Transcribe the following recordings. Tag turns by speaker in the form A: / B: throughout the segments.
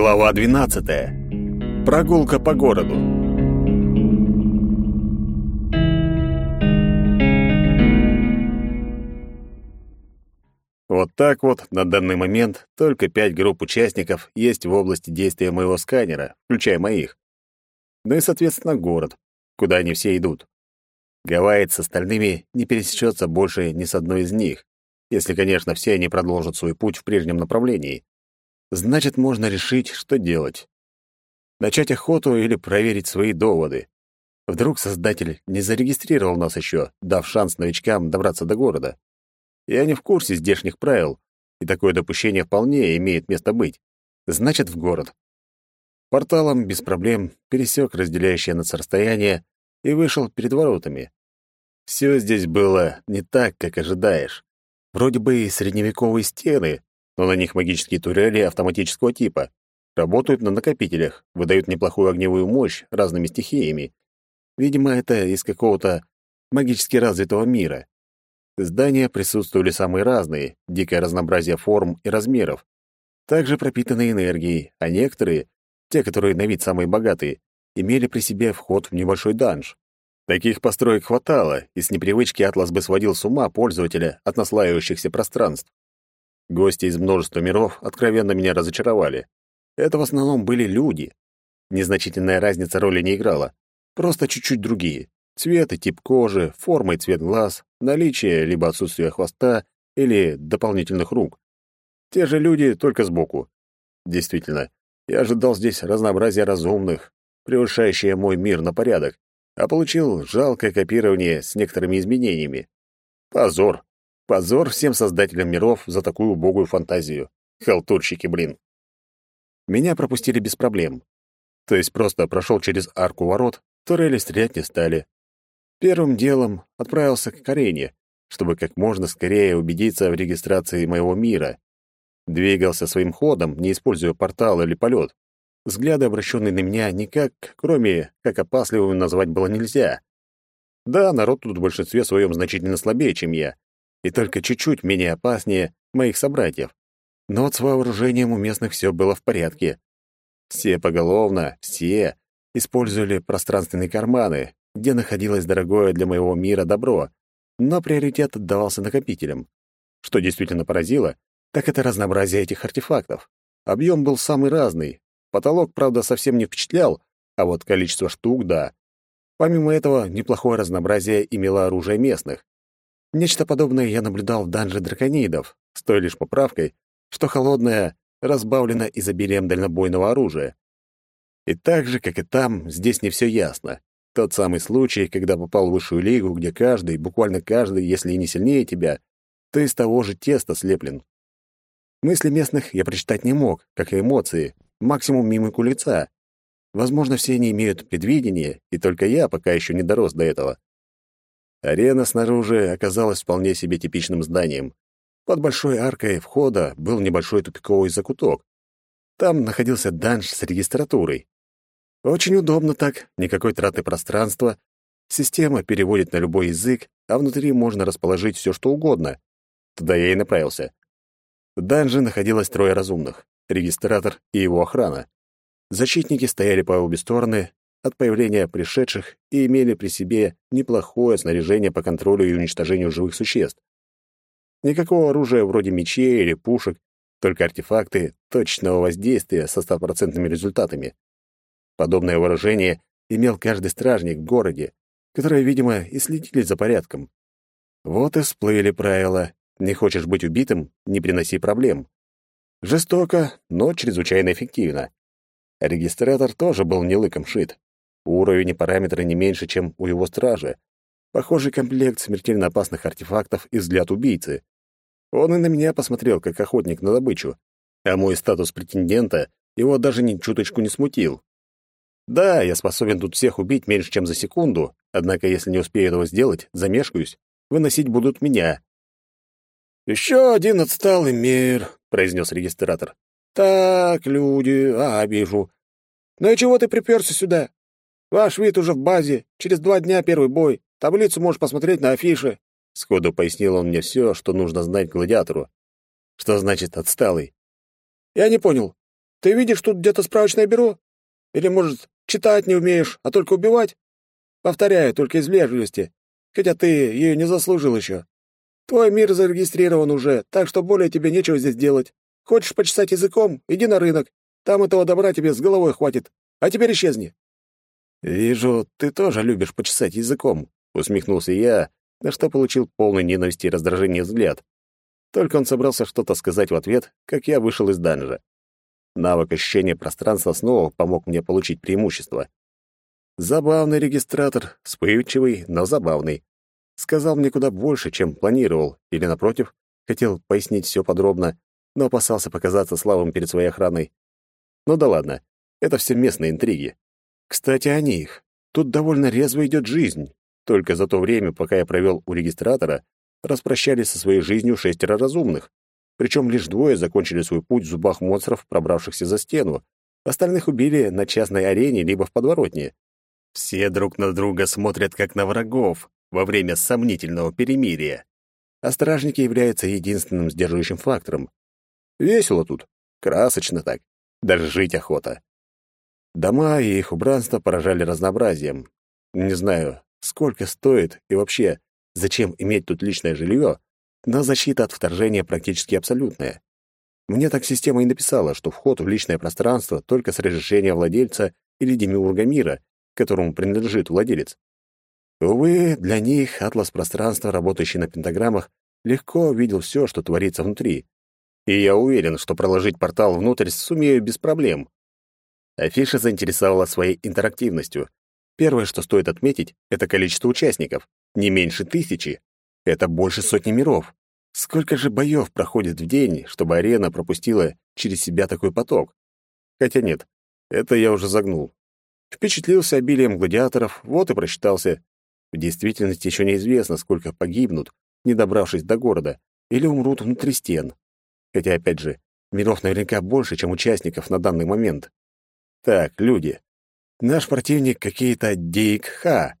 A: Глава 12. Прогулка по городу. Вот так вот на данный момент только пять групп участников есть в области действия моего сканера, включая моих. Ну и, соответственно, город, куда они все идут. Гавайи с остальными не пересечется больше ни с одной из них, если, конечно, все они продолжат свой путь в прежнем направлении. Значит, можно решить, что делать. Начать охоту или проверить свои доводы. Вдруг Создатель не зарегистрировал нас еще, дав шанс новичкам добраться до города. Я не в курсе здешних правил, и такое допущение вполне имеет место быть. Значит, в город. Порталом без проблем пересек разделяющее нас расстояние и вышел перед воротами. Все здесь было не так, как ожидаешь. Вроде бы и средневековые стены, но на них магические турели автоматического типа. Работают на накопителях, выдают неплохую огневую мощь разными стихиями. Видимо, это из какого-то магически развитого мира. Здания присутствовали самые разные, дикое разнообразие форм и размеров. Также пропитанные энергией, а некоторые, те, которые на вид самые богатые, имели при себе вход в небольшой данж. Таких построек хватало, и с непривычки Атлас бы сводил с ума пользователя от наслаивающихся пространств. Гости из множества миров откровенно меня разочаровали. Это в основном были люди. Незначительная разница роли не играла. Просто чуть-чуть другие. Цвет и тип кожи, форма и цвет глаз, наличие либо отсутствие хвоста или дополнительных рук. Те же люди, только сбоку. Действительно, я ожидал здесь разнообразия разумных, превышающее мой мир на порядок, а получил жалкое копирование с некоторыми изменениями. Позор. Позор всем создателям миров за такую убогую фантазию. Халтурщики, блин. Меня пропустили без проблем. То есть просто прошел через арку ворот, турели стрелять не стали. Первым делом отправился к Карене, чтобы как можно скорее убедиться в регистрации моего мира. Двигался своим ходом, не используя портал или полет. Взгляды, обращенные на меня, никак, кроме как опасливым назвать было нельзя. Да, народ тут в большинстве своем значительно слабее, чем я, и только чуть-чуть менее опаснее моих собратьев. Но вот с вооружением у местных все было в порядке. Все поголовно, все использовали пространственные карманы, где находилось дорогое для моего мира добро, но приоритет отдавался накопителям. Что действительно поразило, так это разнообразие этих артефактов. Объем был самый разный. Потолок, правда, совсем не впечатлял, а вот количество штук — да. Помимо этого, неплохое разнообразие имело оружие местных. Нечто подобное я наблюдал в данже драконидов, с той лишь поправкой, что холодное разбавлено изобилием дальнобойного оружия. И так же, как и там, здесь не все ясно. Тот самый случай, когда попал в высшую лигу, где каждый, буквально каждый, если и не сильнее тебя, то из того же теста слеплен. Мысли местных я прочитать не мог, как и эмоции, максимум мимику лица. Возможно, все они имеют предвидение, и только я пока еще не дорос до этого. Арена снаружи оказалась вполне себе типичным зданием. Под большой аркой входа был небольшой тупиковый закуток. Там находился данж с регистратурой. Очень удобно так, никакой траты пространства. Система переводит на любой язык, а внутри можно расположить все, что угодно. Туда я и направился. В данже находилось трое разумных — регистратор и его охрана. Защитники стояли по обе стороны, от появления пришедших и имели при себе неплохое снаряжение по контролю и уничтожению живых существ. Никакого оружия вроде мечей или пушек, только артефакты точного воздействия со стопроцентными результатами. Подобное вооружение имел каждый стражник в городе, которые, видимо, и следили за порядком. Вот и всплыли правила. Не хочешь быть убитым — не приноси проблем. Жестоко, но чрезвычайно эффективно. Регистратор тоже был не лыком шит. Уровень и параметры не меньше, чем у его стражи. Похожий комплект смертельно опасных артефактов и взгляд убийцы. Он и на меня посмотрел, как охотник на добычу. А мой статус претендента его даже ни чуточку не смутил. Да, я способен тут всех убить меньше, чем за секунду, однако если не успею этого сделать, замешкаюсь, выносить будут меня. «Еще один отсталый мир», — произнес регистратор. «Так, люди, а, вижу. Ну и чего ты приперся сюда? Ваш вид уже в базе. Через два дня первый бой. Таблицу можешь посмотреть на афише. Сходу пояснил он мне все, что нужно знать гладиатору. Что значит «отсталый»? Я не понял.
B: Ты видишь тут где-то справочное бюро? Или, может, читать не умеешь, а только убивать? Повторяю, только из вежливости, хотя ты ее не заслужил еще. Твой мир зарегистрирован уже, так что более тебе нечего здесь делать. Хочешь почесать языком? Иди на рынок. Там этого добра тебе с головой хватит. А теперь исчезни».
A: «Вижу, ты тоже любишь почесать языком», — усмехнулся я, на что получил полный ненависти и раздражения взгляд. Только он собрался что-то сказать в ответ, как я вышел из данжа. Навык ощущения пространства снова помог мне получить преимущество. Забавный регистратор, вспыльчивый, но забавный. Сказал мне куда больше, чем планировал, или, напротив, хотел пояснить все подробно, но опасался показаться слабым перед своей охраной. Ну да ладно, это все местные интриги. Кстати, о них. Тут довольно резво идет жизнь. Только за то время, пока я провел у регистратора, распрощались со своей жизнью шестеро разумных. Причем лишь двое закончили свой путь в зубах монстров, пробравшихся за стену. Остальных убили на частной арене либо в подворотне. Все друг на друга смотрят как на врагов во время сомнительного перемирия. А стражники являются единственным сдерживающим фактором. Весело тут, красочно так, даже жить охота. Дома и их убранство поражали разнообразием. Не знаю, сколько стоит и вообще, зачем иметь тут личное жилье, но защита от вторжения практически абсолютная. Мне так система и написала, что вход в личное пространство только с разрешения владельца или демиурга мира, которому принадлежит владелец. Увы, для них атлас пространства, работающий на пентаграммах, легко видел все, что творится внутри. И я уверен, что проложить портал внутрь сумею без проблем. Афиша заинтересовала своей интерактивностью. Первое, что стоит отметить, это количество участников. Не меньше тысячи. Это больше сотни миров. Сколько же боев проходит в день, чтобы арена пропустила через себя такой поток? Хотя нет, это я уже загнул. Впечатлился обилием гладиаторов, вот и просчитался. В действительности еще неизвестно, сколько погибнут, не добравшись до города, или умрут внутри стен. Хотя, опять же, миров наверняка больше, чем участников на данный момент. Так, люди. Наш противник какие-то дейкха,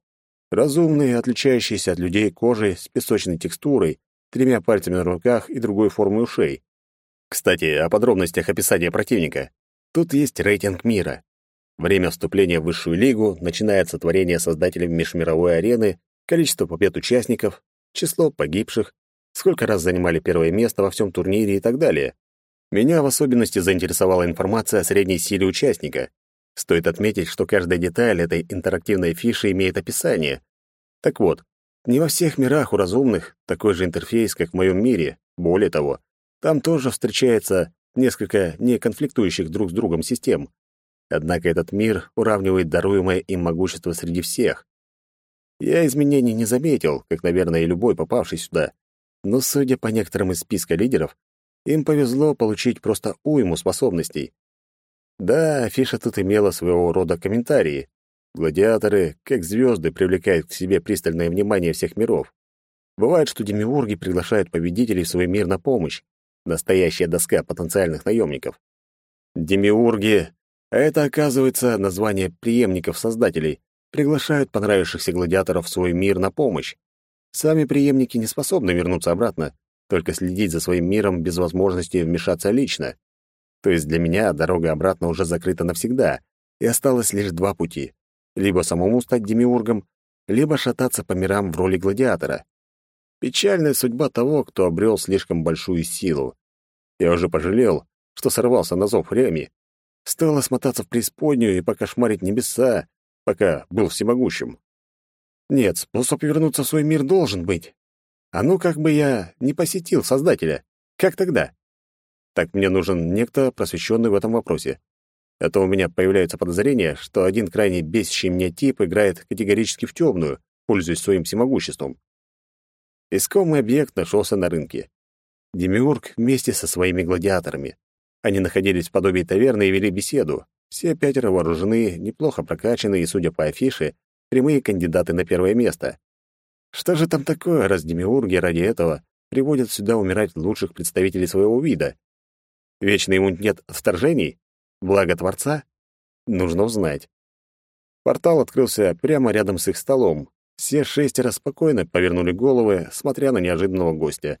A: Разумные, отличающиеся от людей кожей с песочной текстурой, тремя пальцами на руках и другой формой ушей. Кстати, о подробностях описания противника. Тут есть рейтинг мира. Время вступления в высшую лигу, начинается творение создателем межмировой арены, количество побед участников, число погибших, сколько раз занимали первое место во всем турнире и так далее. Меня в особенности заинтересовала информация о средней силе участника. Стоит отметить, что каждая деталь этой интерактивной фиши имеет описание. Так вот, не во всех мирах у разумных такой же интерфейс, как в моем мире. Более того, там тоже встречается несколько неконфликтующих друг с другом систем. Однако этот мир уравнивает даруемое им могущество среди всех. Я изменений не заметил, как, наверное, и любой попавший сюда. Но, судя по некоторым из списка лидеров, им повезло получить просто уйму способностей. Да, афиша тут имела своего рода комментарии. Гладиаторы, как звезды, привлекают к себе пристальное внимание всех миров. Бывает, что демиурги приглашают победителей в свой мир на помощь. Настоящая доска потенциальных наемников. Демиурги — это, оказывается, название преемников создателей, приглашают понравившихся гладиаторов в свой мир на помощь. Сами преемники не способны вернуться обратно, только следить за своим миром без возможности вмешаться лично. То есть для меня дорога обратно уже закрыта навсегда, и осталось лишь два пути. Либо самому стать демиургом, либо шататься по мирам в роли гладиатора. Печальная судьба того, кто обрел слишком большую силу. Я уже пожалел, что сорвался на зов Реми. Стоило смотаться в преисподнюю и покошмарить небеса, пока был всемогущим. Нет, способ вернуться в свой мир должен быть. А ну как бы я не посетил Создателя? Как тогда? Так мне нужен некто, просвещенный в этом вопросе. А то у меня появляется подозрение, что один крайне бесящий мне тип играет категорически в темную, пользуясь своим всемогуществом. Искомый объект нашелся на рынке. Демиург вместе со своими гладиаторами. Они находились в подобии таверны и вели беседу. Все пятеро вооружены, неплохо прокачаны и, судя по афише, прямые кандидаты на первое место. Что же там такое, раз демиурги ради этого приводят сюда умирать лучших представителей своего вида? Вечный иммунитет от вторжений? Благо Творца? Нужно узнать. Портал открылся прямо рядом с их столом. Все шестеро спокойно повернули головы, смотря на неожиданного гостя.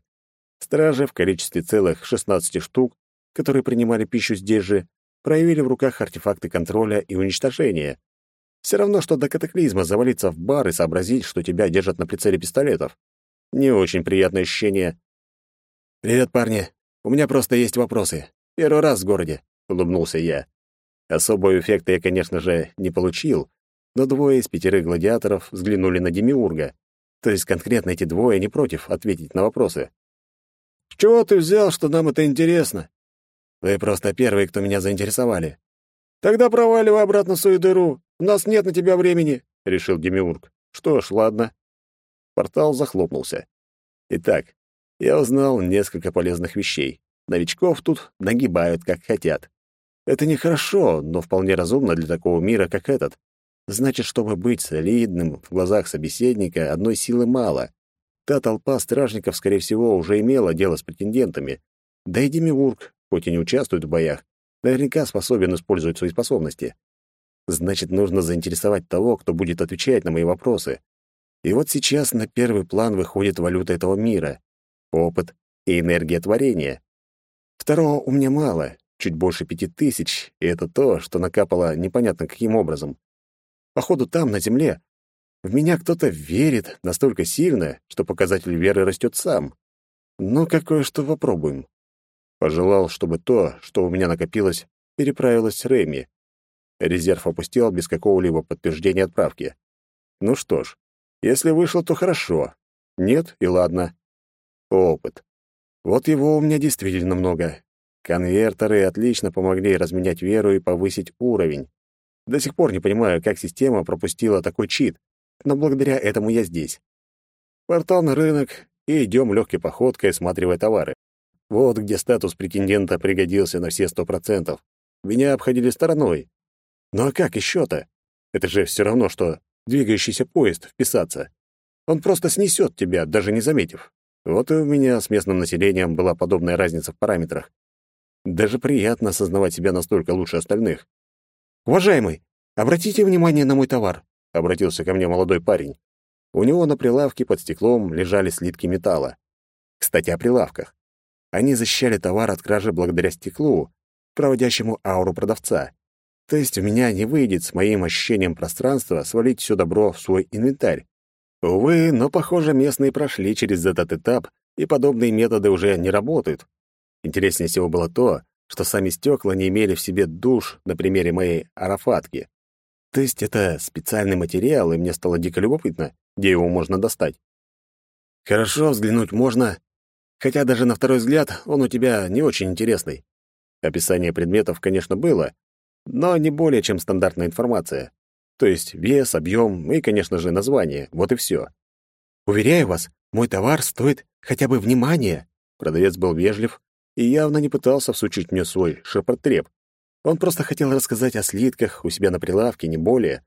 A: Стражи в количестве целых 16 штук, которые принимали пищу здесь же, проявили в руках артефакты контроля и уничтожения. Все равно, что до катаклизма завалиться в бар и сообразить, что тебя держат на прицеле пистолетов. Не очень приятное ощущение. «Привет, парни. У меня просто есть вопросы. Первый раз в городе», — улыбнулся я. Особого эффекта я, конечно же, не получил, но двое из пятерых гладиаторов взглянули на Демиурга. То есть конкретно эти двое не против ответить на вопросы.
B: «С чего ты взял, что нам это интересно?»
A: «Вы просто первые, кто меня заинтересовали».
B: «Тогда проваливай обратно в свою дыру. У нас нет на тебя времени», — решил Демиург.
A: «Что ж, ладно». Портал захлопнулся. Итак, я узнал несколько полезных вещей. Новичков тут нагибают, как хотят. Это нехорошо, но вполне разумно для такого мира, как этот. Значит, чтобы быть солидным в глазах собеседника, одной силы мало. Та толпа стражников, скорее всего, уже имела дело с претендентами. Да и Демиург, хоть и не участвует в боях, наверняка способен использовать свои способности. Значит, нужно заинтересовать того, кто будет отвечать на мои вопросы. И вот сейчас на первый план выходит валюта этого мира — опыт и энергия творения. Второго у меня мало, чуть больше пяти тысяч, и это то, что накапало непонятно каким образом. Походу, там, на Земле, в меня кто-то верит настолько сильно, что показатель веры растет сам. Ну, какое-что попробуем. Пожелал, чтобы то, что у меня накопилось, переправилось Рэми. Резерв опустил без какого-либо подтверждения отправки. Ну что ж, если вышло, то хорошо. Нет, и ладно. Опыт. Вот его у меня действительно много. Конвертеры отлично помогли разменять веру и повысить уровень. До сих пор не понимаю, как система пропустила такой чит, но благодаря этому я здесь. Портал на рынок, и идем легкой походкой, осматривая товары. Вот где статус претендента пригодился на все сто процентов. Меня обходили стороной. Ну а как еще-то? Это же все равно, что двигающийся поезд вписаться. Он просто снесет тебя, даже не заметив. Вот и у меня с местным населением была подобная разница в параметрах. Даже приятно осознавать себя настолько лучше остальных. «Уважаемый, обратите внимание на мой товар», — обратился ко мне молодой парень. У него на прилавке под стеклом лежали слитки металла. Кстати, о прилавках. Они защищали товар от кражи благодаря стеклу, проводящему ауру продавца. То есть у меня не выйдет с моим ощущением пространства свалить все добро в свой инвентарь. Увы, но, похоже, местные прошли через этот этап, и подобные методы уже не работают. Интереснее всего было то, что сами стекла не имели в себе душ на примере моей арафатки. То есть это специальный материал, и мне стало дико любопытно, где его можно достать. Хорошо, взглянуть можно, хотя даже на второй взгляд он у тебя не очень интересный. Описание предметов, конечно, было, но не более чем стандартная информация. То есть вес, объем и, конечно же, название. Вот и все. Уверяю вас, мой товар стоит хотя бы внимания. Продавец был вежлив и явно не пытался всучить мне свой шепотреб. Он просто хотел рассказать о слитках у себя на прилавке, не более.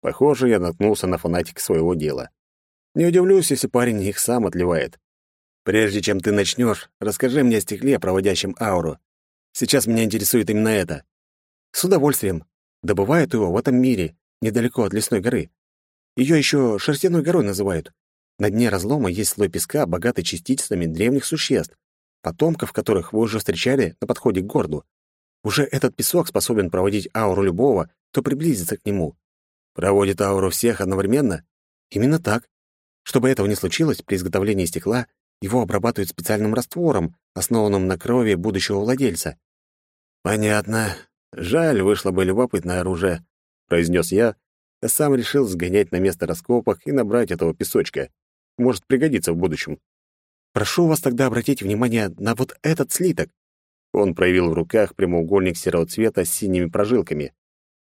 A: Похоже, я наткнулся на фанатик своего дела. Не удивлюсь, если парень их сам отливает. Прежде чем ты начнешь, расскажи мне о стекле, проводящем ауру. Сейчас меня интересует именно это. С удовольствием. Добывают его в этом мире, недалеко от лесной горы. Ее еще шерстяной горой называют. На дне разлома есть слой песка, богатый частицами древних существ, потомков которых вы уже встречали на подходе к городу. Уже этот песок способен проводить ауру любого, кто приблизится к нему. Проводит ауру всех одновременно? Именно так. Чтобы этого не случилось, при изготовлении стекла его обрабатывают специальным раствором, основанным на крови будущего владельца. Понятно. Жаль, вышло бы любопытное оружие, произнес я, а сам решил сгонять на место раскопок и набрать этого песочка. Может пригодиться в будущем. Прошу вас тогда обратить внимание на вот этот слиток. Он проявил в руках прямоугольник серого цвета с синими прожилками.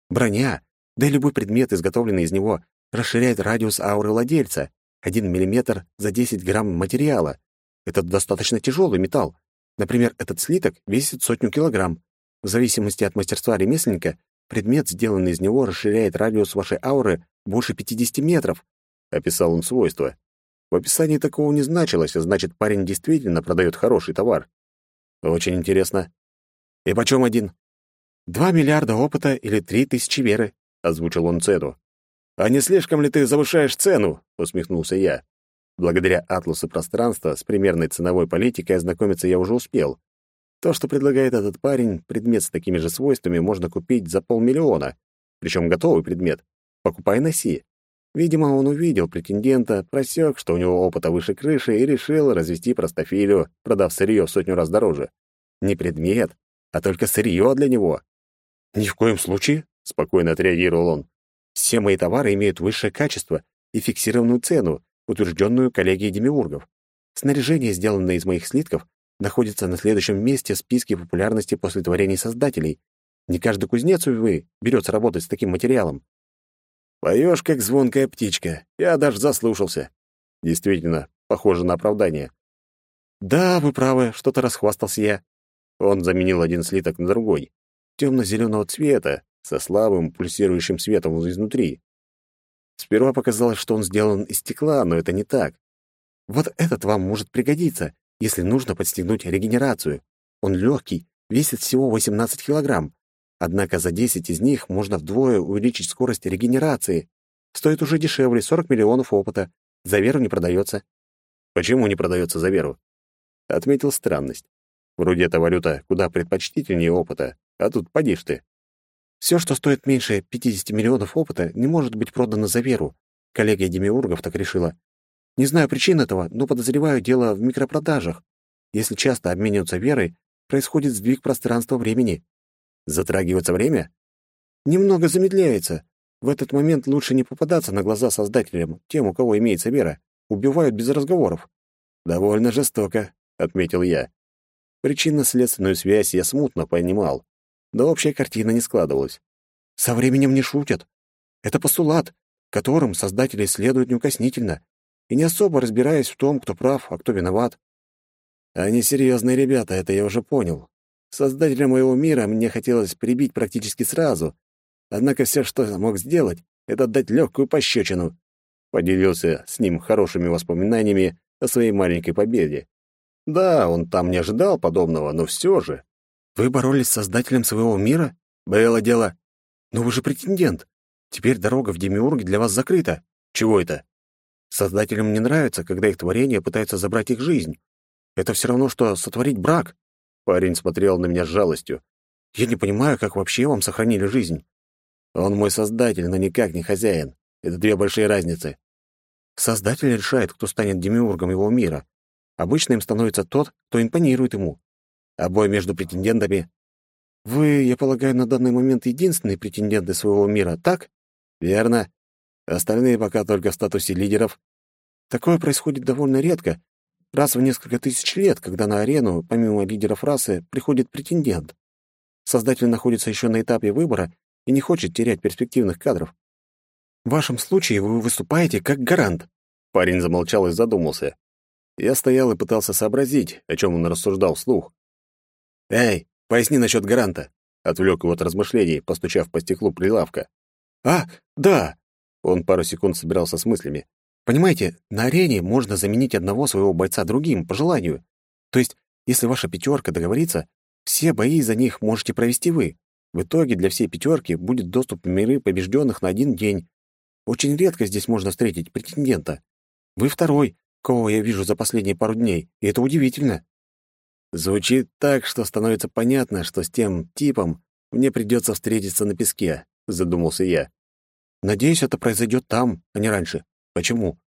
A: Броня, да и любой предмет, изготовленный из него, расширяет радиус ауры владельца. Один миллиметр за 10 грамм материала. Это достаточно тяжелый металл. Например, этот слиток весит сотню килограмм. В зависимости от мастерства ремесленника, предмет, сделанный из него, расширяет радиус вашей ауры больше 50 метров. Описал он свойства. В описании такого не значилось, а значит, парень действительно продает хороший товар. Очень интересно. И почем один? Два миллиарда опыта или три тысячи веры, озвучил он цену. А не слишком ли ты завышаешь цену? усмехнулся я. Благодаря атласу пространства с примерной ценовой политикой ознакомиться я уже успел. То, что предлагает этот парень, предмет с такими же свойствами можно купить за полмиллиона, причем готовый предмет. Покупай носи. Видимо, он увидел претендента, просек, что у него опыта выше крыши, и решил развести простофилю, продав сырье в сотню раз дороже. Не предмет, а только сырье для него. «Ни в коем случае», — спокойно отреагировал он. «Все мои товары имеют высшее качество и фиксированную цену, утвержденную коллегией демиургов. Снаряжение, сделанное из моих слитков, находится на следующем месте в списке популярности после творений создателей. Не каждый кузнец, увы, берется работать с таким материалом. Поешь, как звонкая птичка. Я даже заслушался. Действительно, похоже на оправдание. Да, вы правы, что-то расхвастался я. Он заменил один слиток на другой, темно-зеленого цвета, со слабым пульсирующим светом изнутри. Сперва показалось, что он сделан из стекла, но это не так. Вот этот вам может пригодиться, если нужно подстегнуть регенерацию. Он легкий, весит всего 18 килограмм. Однако за 10 из них можно вдвое увеличить скорость регенерации. Стоит уже дешевле, 40 миллионов опыта. За веру не продается. Почему не продается за веру? Отметил странность. Вроде эта валюта куда предпочтительнее опыта, а тут поди ты. Все, что стоит меньше 50 миллионов опыта, не может быть продано за веру. Коллегия Демиургов так решила. Не знаю причин этого, но подозреваю дело в микропродажах. Если часто обмениваться верой, происходит сдвиг пространства-времени. Затрагивается время? Немного замедляется. В этот момент лучше не попадаться на глаза создателям, тем, у кого имеется вера. Убивают без разговоров. Довольно жестоко, отметил я. Причинно-следственную связь я смутно понимал, но общая картина не складывалась. Со временем не шутят. Это постулат, которым создатели следуют неукоснительно и не особо разбираясь в том, кто прав, а кто виноват. Они серьезные ребята, это я уже понял. Создателя моего мира мне хотелось прибить практически сразу, однако все, что мог сделать, это дать легкую пощечину. Поделился с ним хорошими воспоминаниями о своей маленькой победе. Да, он там не ожидал подобного, но все же. Вы боролись с создателем своего мира? Было дело. Но вы же претендент. Теперь дорога в Демиурге для вас закрыта. Чего это? Создателям не нравится, когда их творения пытаются забрать их жизнь. Это все равно, что сотворить брак. Парень смотрел на меня с жалостью. Я не понимаю, как вообще вам сохранили жизнь. Он мой создатель, но никак не хозяин. Это две большие разницы. Создатель решает, кто станет демиургом его мира. Обычно им становится тот, кто импонирует ему. А бой между претендентами... Вы, я полагаю, на данный момент единственные претенденты своего мира, так? Верно. Остальные пока только в статусе лидеров. Такое происходит довольно редко, раз в несколько тысяч лет, когда на арену, помимо лидеров расы, приходит претендент. Создатель находится еще на этапе выбора и не хочет терять перспективных кадров. В вашем случае вы выступаете как гарант. Парень замолчал и задумался. Я стоял и пытался сообразить, о чем он рассуждал вслух. «Эй, поясни насчет гаранта», — отвлек его от размышлений, постучав по стеклу прилавка. «А, да, он пару секунд собирался с мыслями. «Понимаете, на арене можно заменить одного своего бойца другим, по желанию. То есть, если ваша пятерка договорится, все бои за них можете провести вы. В итоге для всей пятерки будет доступ в миры побежденных на один день. Очень редко здесь можно встретить претендента. Вы второй, кого я вижу за последние пару дней, и это удивительно». Звучит так, что становится понятно, что с тем типом мне придется встретиться на песке, задумался я. Надеюсь, это произойдет там, а не раньше. Почему?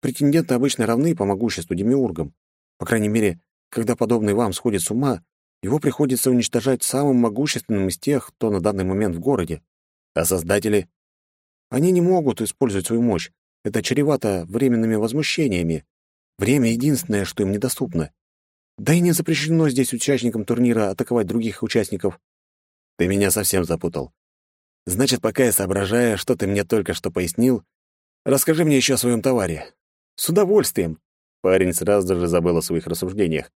A: Претенденты обычно равны по могуществу демиургам. По крайней мере, когда подобный вам сходит с ума, его приходится уничтожать самым могущественным из тех, кто на данный момент в городе. А создатели? Они не могут использовать свою мощь. Это чревато временными возмущениями. Время — единственное, что им недоступно. Да и не запрещено здесь участникам турнира атаковать других участников. Ты меня совсем запутал. Значит, пока я соображаю, что ты мне только что пояснил, расскажи мне еще о своем товаре. С удовольствием. Парень сразу же забыл о своих рассуждениях.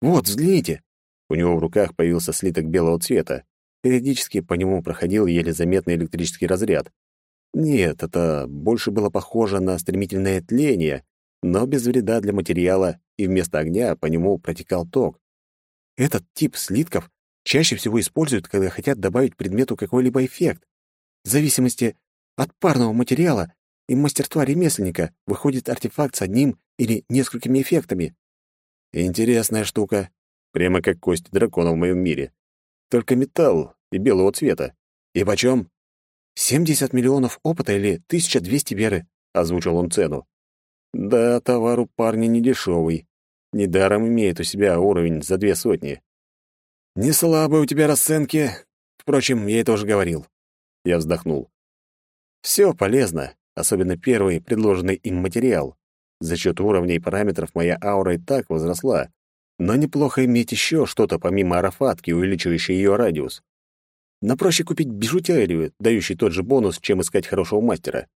A: Вот, взгляните. У него в руках появился слиток белого цвета. Периодически по нему проходил еле заметный электрический разряд. Нет, это больше было похоже на стремительное тление, но без вреда для материала, и вместо огня по нему протекал ток. Этот тип слитков чаще всего используют, когда хотят добавить предмету какой-либо эффект. В зависимости от парного материала и мастерства ремесленника выходит артефакт с одним или несколькими эффектами. Интересная штука. Прямо как кость дракона в моем мире. Только металл и белого цвета. И почем? «Семьдесят миллионов опыта или тысяча двести веры», — озвучил он цену. «Да, товар у парня не. Недаром имеет у себя уровень за две сотни». «Не слабые у тебя расценки. Впрочем, я это уже говорил». Я вздохнул. «Все полезно, особенно первый предложенный им материал. За счет уровней и параметров моя аура и так возросла, но неплохо иметь еще что-то помимо арафатки, увеличивающей ее радиус. Но купить бижутерию, дающий тот же бонус, чем искать хорошего мастера.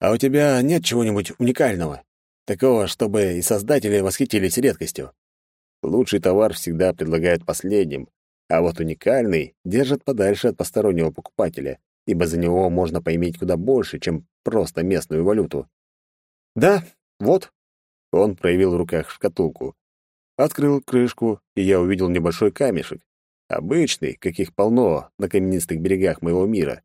A: А у тебя нет чего-нибудь уникального? Такого, чтобы и создатели восхитились редкостью. Лучший товар всегда предлагают последним, а вот уникальный держат подальше от постороннего покупателя, ибо за него можно поиметь куда больше, чем просто местную валюту. Да, вот. Он проявил в руках шкатулку. Открыл крышку, и я увидел небольшой камешек. Обычный, каких полно на каменистых берегах моего мира.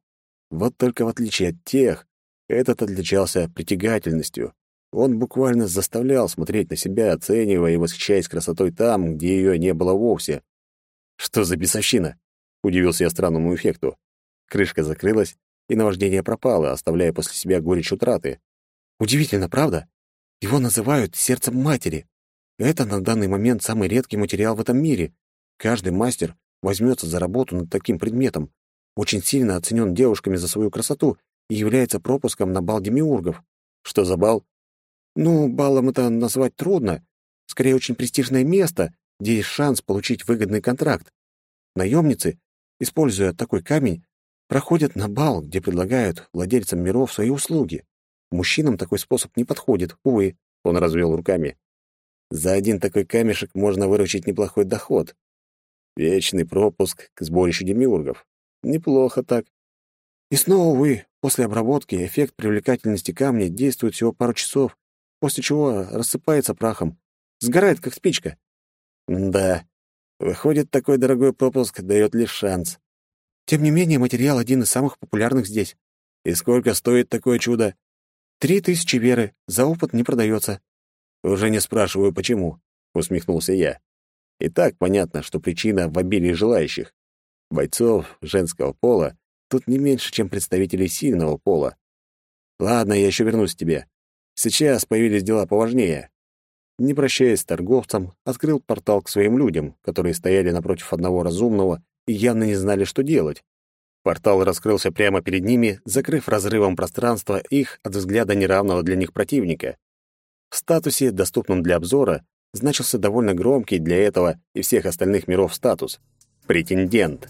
A: Вот только в отличие от тех, этот отличался притягательностью. Он буквально заставлял смотреть на себя, оценивая и восхищаясь красотой там, где ее не было вовсе. «Что за бесовщина?» — удивился я странному эффекту. Крышка закрылась, и наваждение пропало, оставляя после себя горечь утраты. «Удивительно, правда? Его называют сердцем матери. Это на данный момент самый редкий материал в этом мире. Каждый мастер возьмется за работу над таким предметом, очень сильно оценен девушками за свою красоту и является пропуском на бал демиургов. Что за бал? Ну, балом это назвать трудно. Скорее, очень престижное место, где есть шанс получить выгодный контракт. Наемницы, используя такой камень, проходят на бал, где предлагают владельцам миров свои услуги. Мужчинам такой способ не подходит, увы, он развел руками. За один такой камешек можно выручить неплохой доход. Вечный пропуск к сборищу демиургов. Неплохо так. И снова, увы, после обработки эффект привлекательности камня действует всего пару часов, после чего рассыпается прахом. Сгорает, как спичка. Да, выходит, такой дорогой пропуск дает лишь шанс. Тем не менее, материал один из самых популярных здесь. И сколько стоит такое чудо? Три тысячи веры, за опыт не продается. Уже не спрашиваю, почему, усмехнулся я. И так понятно, что причина в обилии желающих. Бойцов женского пола тут не меньше, чем представителей сильного пола. Ладно, я еще вернусь к тебе. Сейчас появились дела поважнее. Не прощаясь с торговцем, открыл портал к своим людям, которые стояли напротив одного разумного и явно не знали, что делать. Портал раскрылся прямо перед ними, закрыв разрывом пространства их от взгляда неравного для них противника. В статусе, доступном для обзора, значился довольно громкий для этого и всех остальных миров статус — «Претендент».